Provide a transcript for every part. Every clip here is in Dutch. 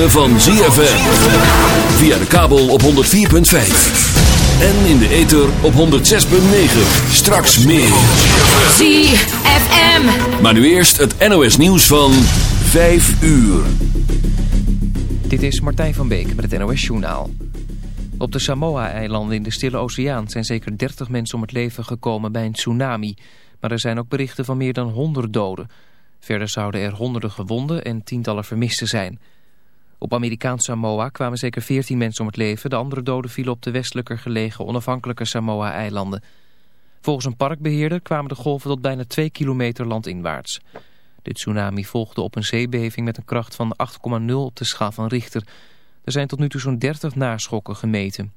Ritme van ZFM. Via de kabel op 104.5. En in de ether op 106.9. Straks meer. ZFM. Maar nu eerst het NOS nieuws van 5 uur. Dit is Martijn van Beek met het NOS Journaal. Op de Samoa-eilanden in de Stille Oceaan zijn zeker 30 mensen om het leven gekomen bij een tsunami. Maar er zijn ook berichten van meer dan 100 doden. Verder zouden er honderden gewonden en tientallen vermisten zijn. Op Amerikaans Samoa kwamen zeker 14 mensen om het leven. De andere doden vielen op de westelijker gelegen onafhankelijke Samoa-eilanden. Volgens een parkbeheerder kwamen de golven tot bijna 2 kilometer landinwaarts. Dit tsunami volgde op een zeebeving met een kracht van 8,0 op de schaal van Richter. Er zijn tot nu toe zo'n 30 naschokken gemeten.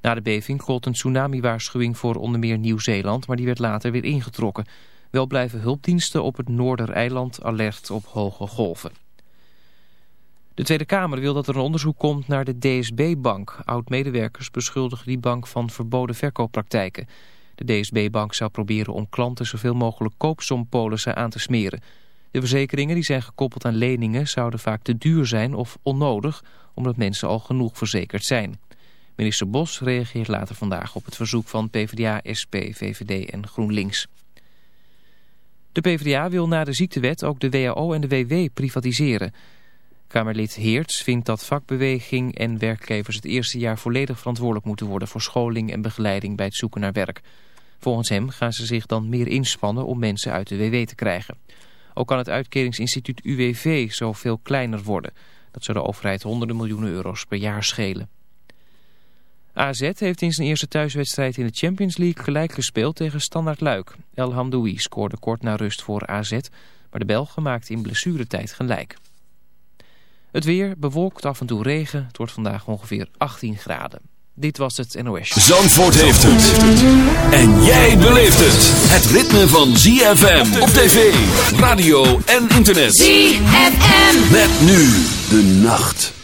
Na de beving gold een tsunami-waarschuwing voor onder meer Nieuw-Zeeland, maar die werd later weer ingetrokken. Wel blijven hulpdiensten op het Noordereiland alert op hoge golven. De Tweede Kamer wil dat er een onderzoek komt naar de DSB-bank. Oud-medewerkers beschuldigen die bank van verboden verkooppraktijken. De DSB-bank zou proberen om klanten zoveel mogelijk koopsompolissen aan te smeren. De verzekeringen die zijn gekoppeld aan leningen zouden vaak te duur zijn of onnodig, omdat mensen al genoeg verzekerd zijn. Minister Bos reageert later vandaag op het verzoek van PvdA, SP, VVD en GroenLinks. De PvdA wil na de ziektewet ook de WHO en de WW privatiseren. Kamerlid Heerts vindt dat vakbeweging en werkgevers het eerste jaar volledig verantwoordelijk moeten worden voor scholing en begeleiding bij het zoeken naar werk. Volgens hem gaan ze zich dan meer inspannen om mensen uit de WW te krijgen. Ook kan het uitkeringsinstituut UWV zoveel kleiner worden. Dat zou de overheid honderden miljoenen euro's per jaar schelen. AZ heeft in zijn eerste thuiswedstrijd in de Champions League gelijk gespeeld tegen Standard Luik. El Hamdoui scoorde kort na rust voor AZ, maar de Belgen maakte in blessuretijd gelijk. Het weer bewolkt af en toe regen. Het wordt vandaag ongeveer 18 graden. Dit was het NOS. Zandvoort heeft het. En jij beleeft het. Het ritme van ZFM op tv, radio en internet. ZFM. Met nu de nacht.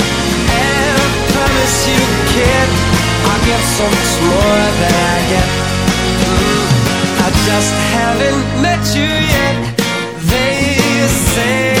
I you, kid, I'll get so much more than I get. Mm. I just haven't met you yet. They say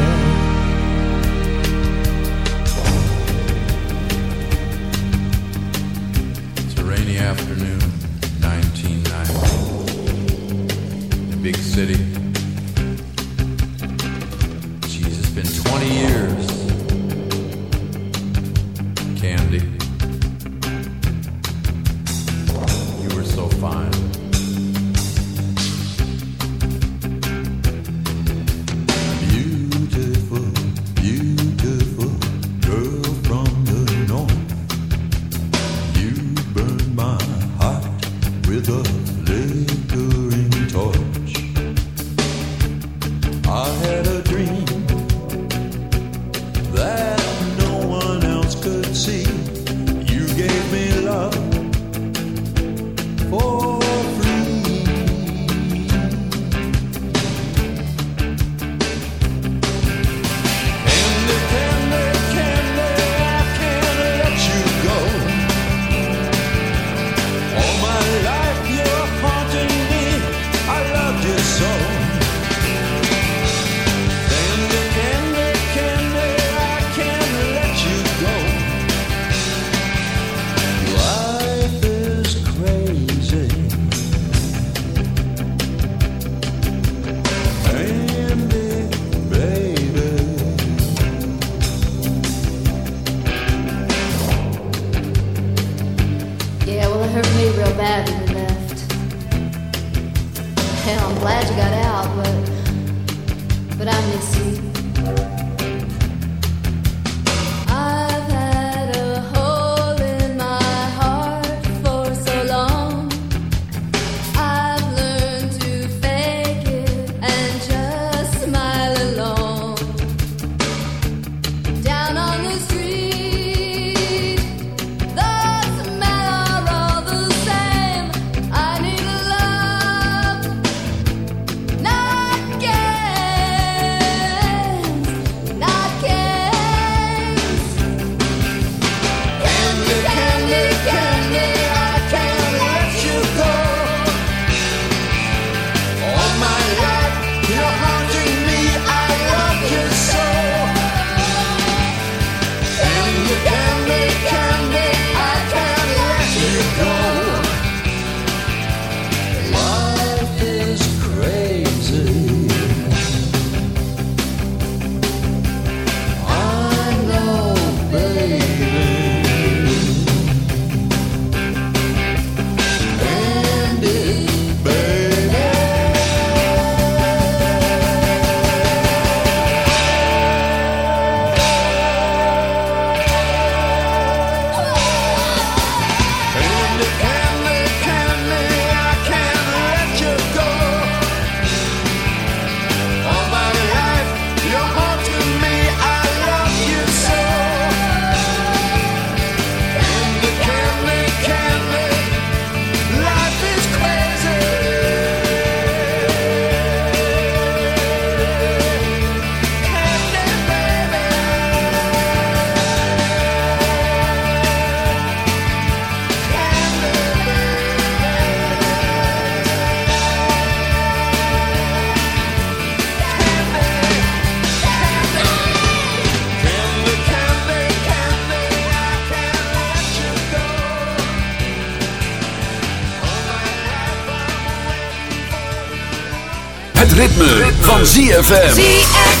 ZFM. ZFM.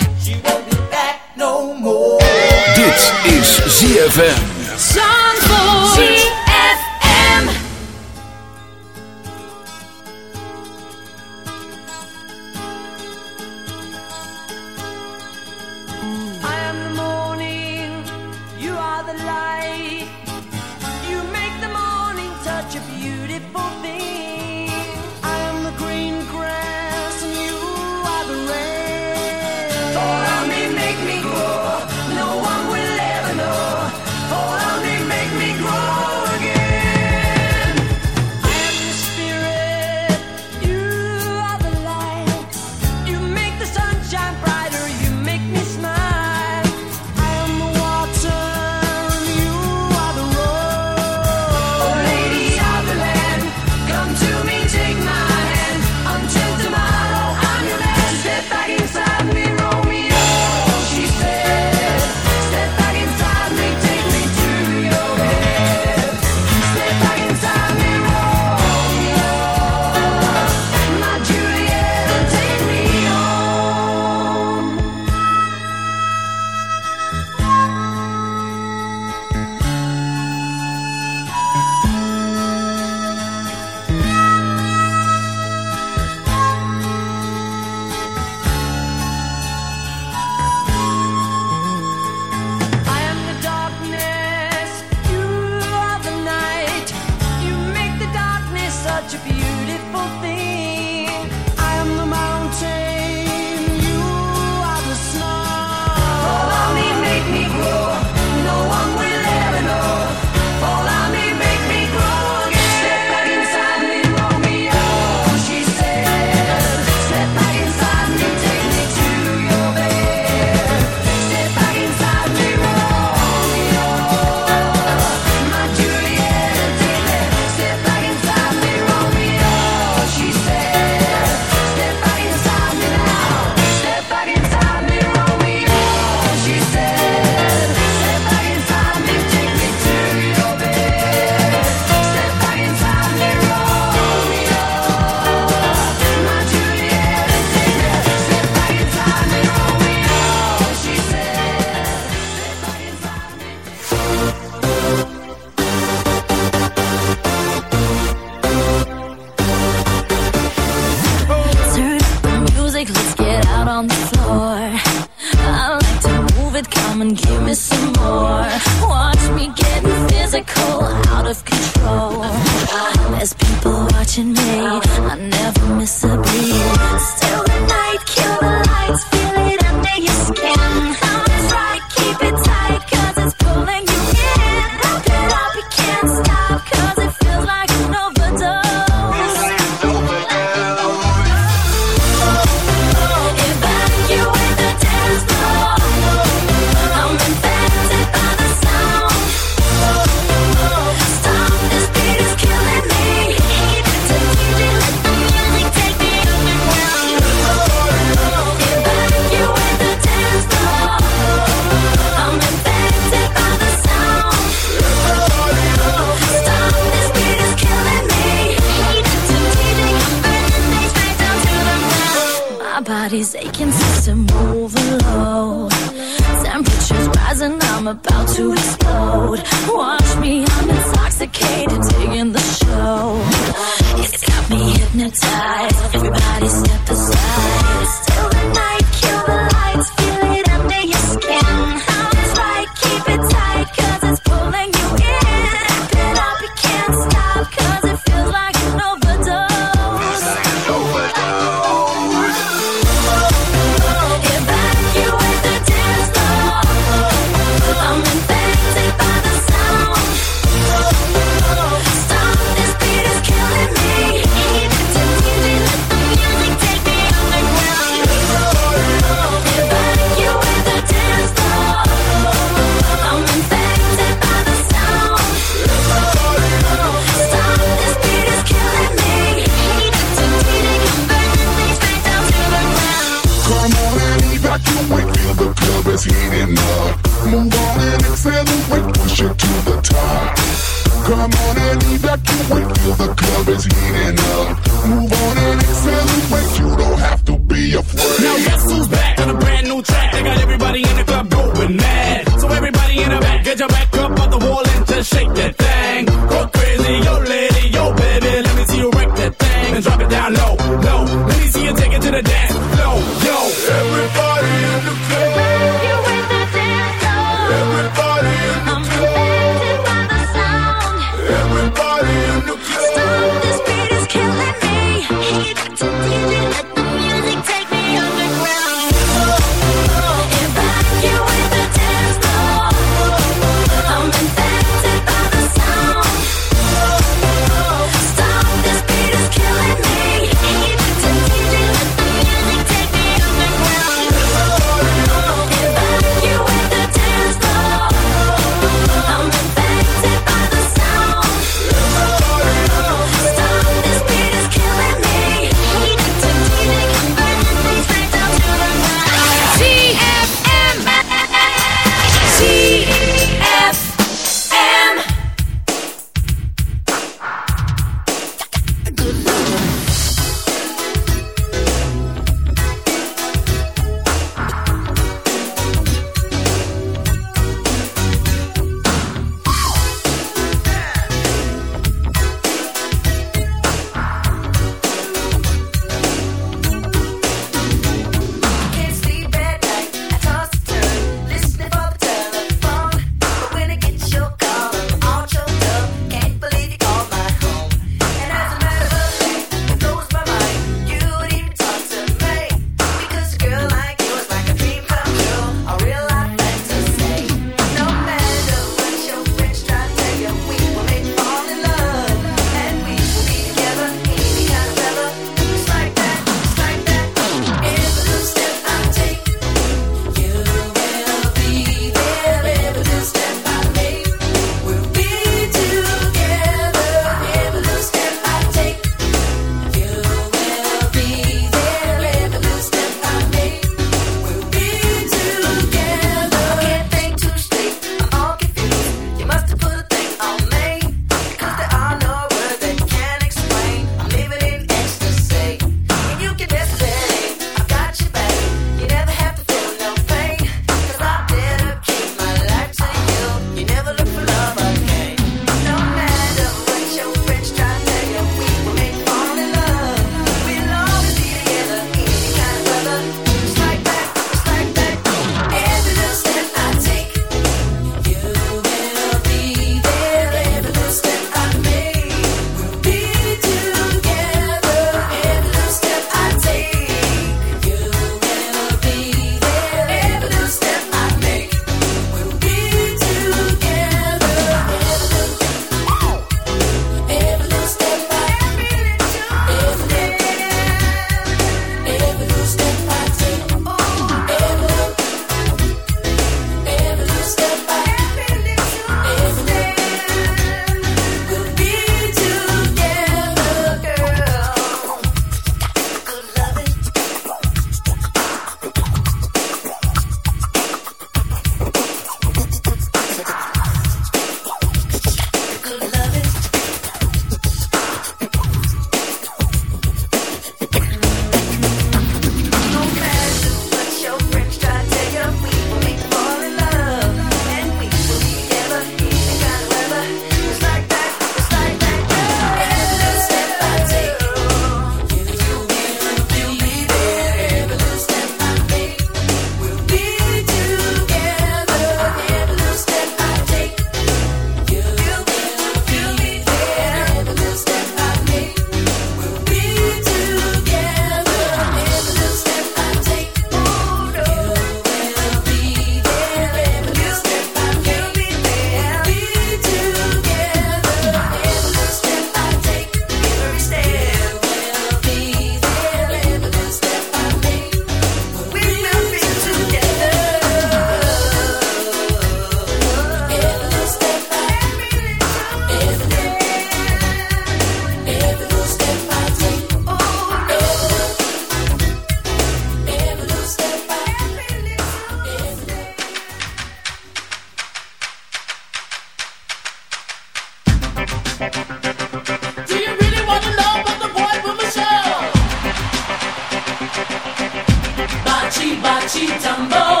Bachi, bachi, tambo,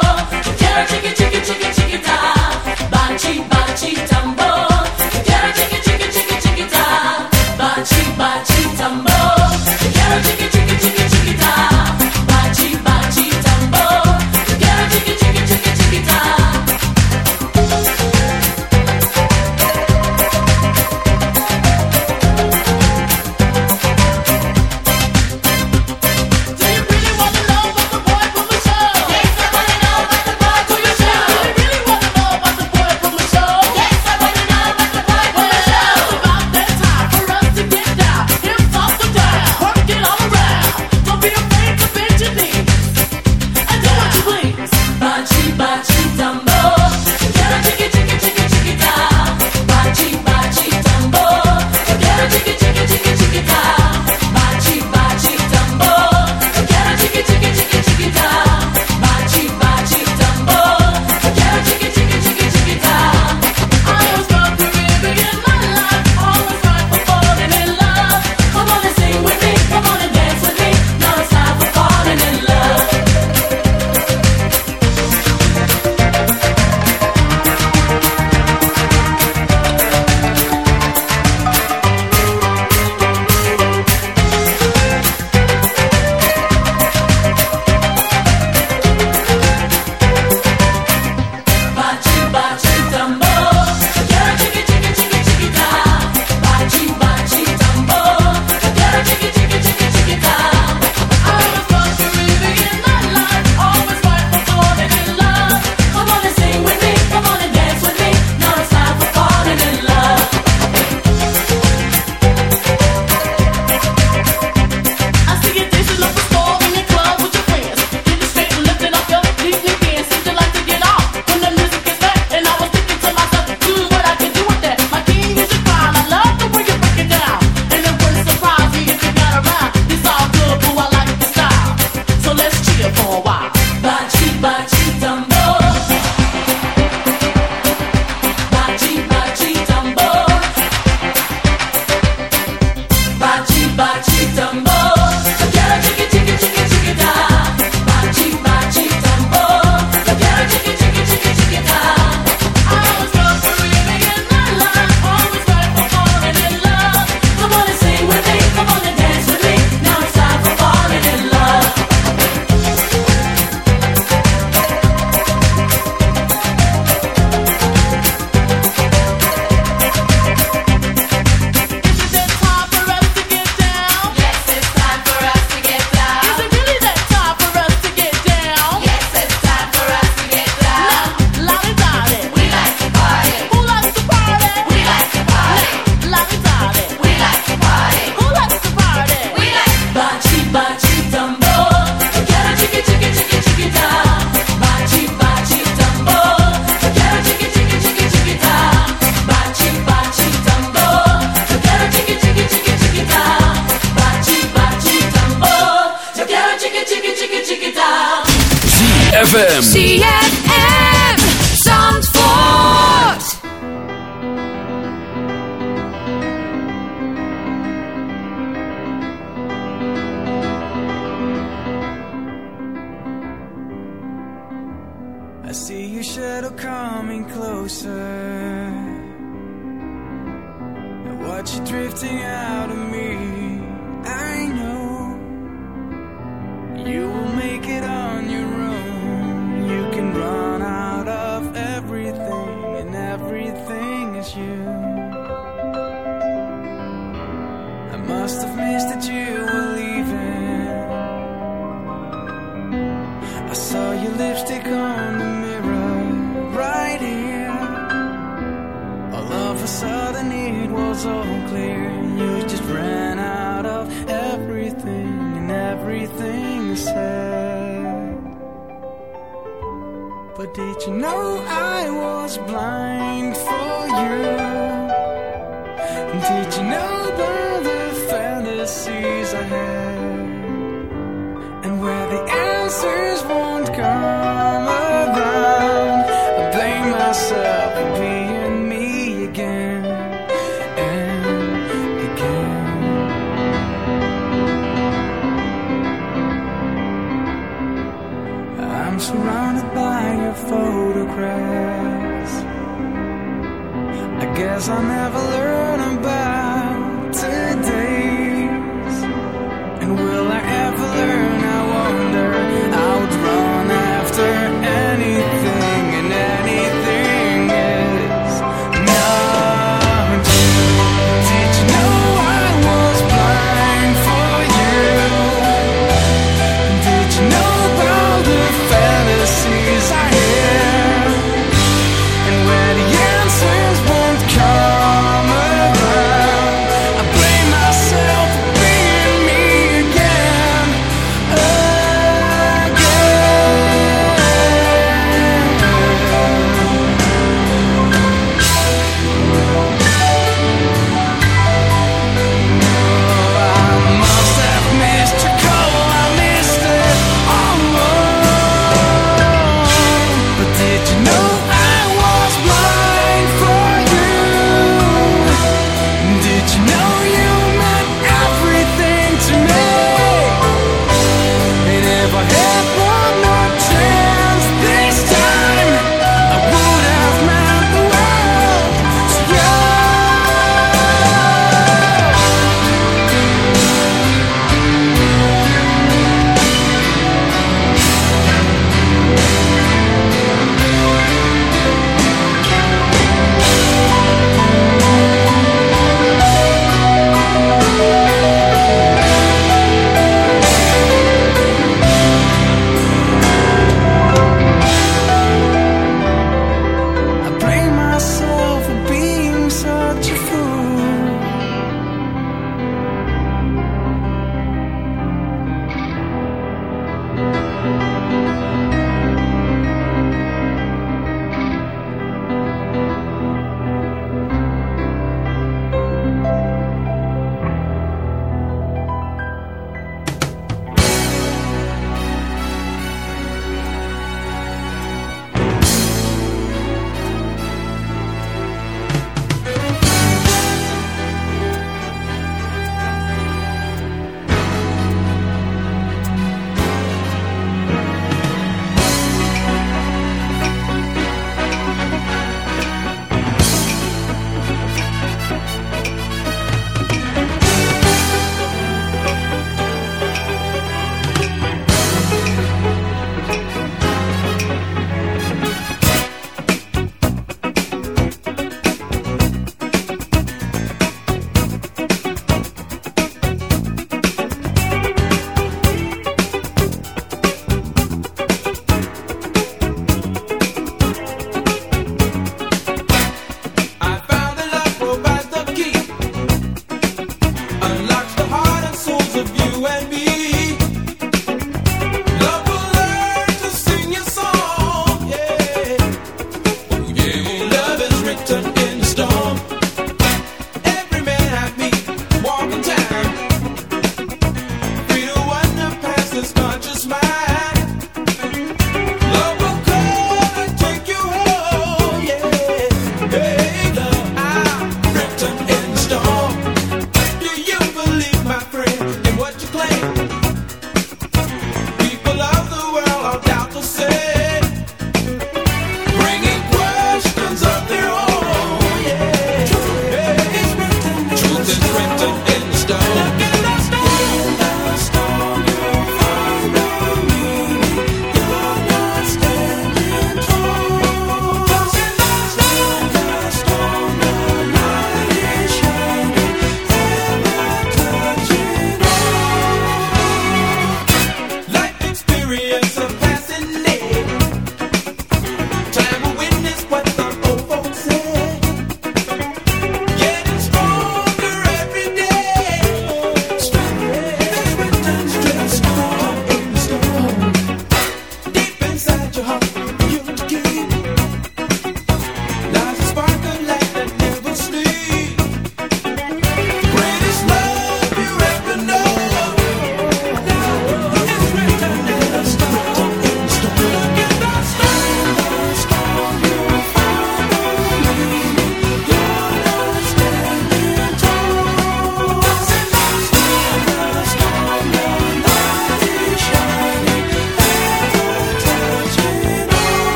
chicken, chicken, chicken, chicken, ta. Bachi, bachi, tambo.